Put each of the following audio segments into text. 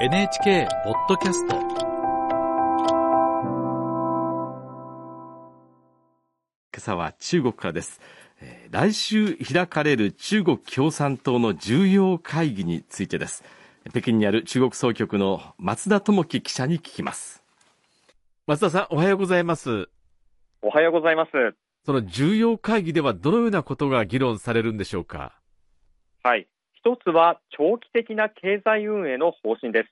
NHK ポッドキャスト。今朝は中国からです。来週開かれる中国共産党の重要会議についてです。北京にある中国総局の松田智樹記者に聞きます。松田さんおはようございます。おはようございます。その重要会議ではどのようなことが議論されるんでしょうか？はい一つは長期的な経済運営の方針です。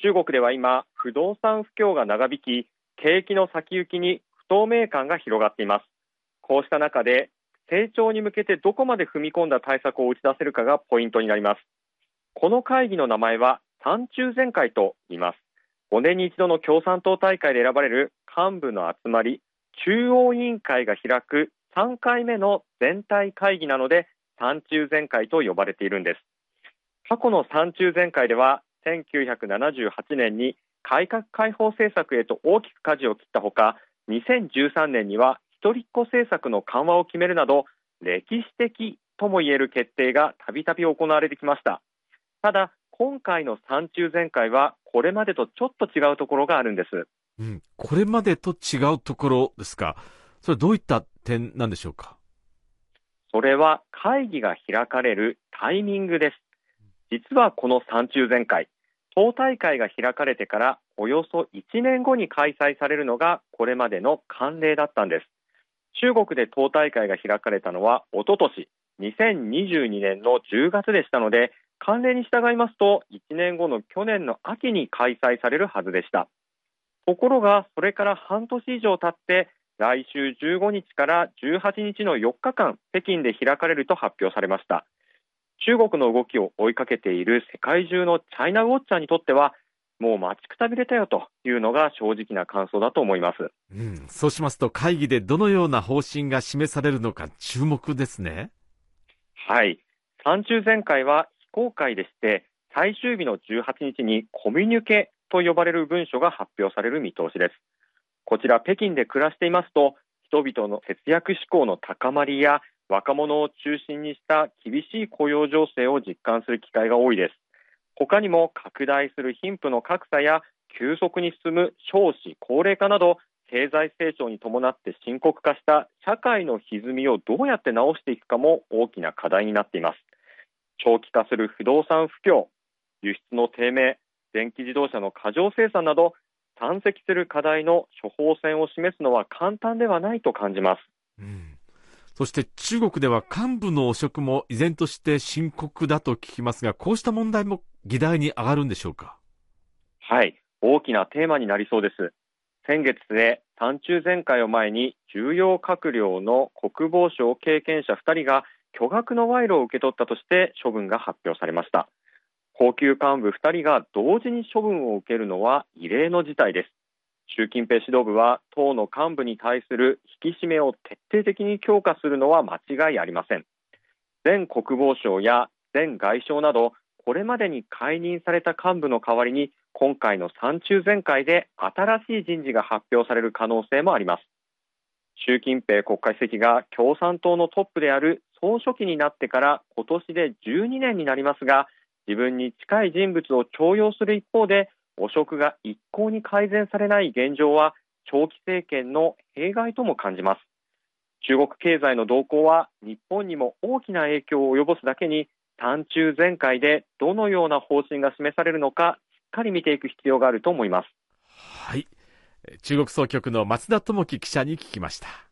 中国では今不動産不況が長引き景気の先行きに不透明感が広がっています。こうした中で成長に向けてどこまで踏み込んだ対策を打ち出せるかがポイントになります。この会議の名前は三中全会と言います。5年に一度の共産党大会で選ばれる幹部の集まり中央委員会が開く3回目の全体会議なので三中全会と呼ばれているんです。過去の三中全会では1978年に改革開放政策へと大きく舵を切ったほか2013年には一人っ子政策の緩和を決めるなど歴史的ともいえる決定がたびたび行われてきました。ただ今回の三中全会はこれまでとちょっと違うところがあるんです、うん、これまでと違うところですか？それどういった点なんでしょうか？それは会議が開かれるタイミングです。実はこの三中全会党大会が開かれてからおよそ1年後に開催されるのがこれまでの慣例だったんです。中国で党大会が開かれたのはおととし2022年の10月でしたので慣例に従いますと1年後の去年の秋に開催されるはずでした。ところがそれから半年以上経って来週15日から18日の4日間北京で開かれると発表されました。中国の動きを追いかけている世界中のチャイナウォッチャーにとってはもう待ちくたびれたよというのが正直な感想だと思います、うん、そうしますと会議でどのような方針が示されるのか注目ですね。はい。三中全会は非公開でして最終日の18日にコミュニケと呼ばれる文書が発表される見通しですこちら北京で暮らしていますと人々の節約志向の高まりや若者を中心にした厳しい雇用情勢を実感する機会が多いです。他にも拡大する貧富の格差や急速に進む少子高齢化など経済成長に伴って深刻化した社会の歪みをどうやって直していくかも大きな課題になっています。長期化する不動産不況輸出の低迷電気自動車の過剰生産など山積する課題の処方箋を示すのは簡単ではないと感じます、うん、そして中国では幹部の汚職も依然として深刻だと聞きますがこうした問題も議題に上がるんでしょうか？はい。大きなテーマになりそうです。先月で三中全会を前に重要閣僚の国防省経験者2人が巨額の賄賂を受け取ったとして処分が発表されました高級幹部2人が同時に処分を受けるのは異例の事態です。習近平指導部は党の幹部に対する引き締めを徹底的に強化するのは間違いありません。前国防相や前外相などこれまでに解任された幹部の代わりに今回の三中全会で新しい人事が発表される可能性もあります。習近平国家主席が共産党のトップである総書記になってから今年で12年になりますが自分に近い人物を重用する一方で汚職が一向に改善されない現状は長期政権の弊害とも感じます。中国経済の動向は日本にも大きな影響を及ぼすだけに短中全会でどのような方針が示されるのかしっかり見ていく必要があると思います。はい。中国総局の松田智樹記者に聞きました。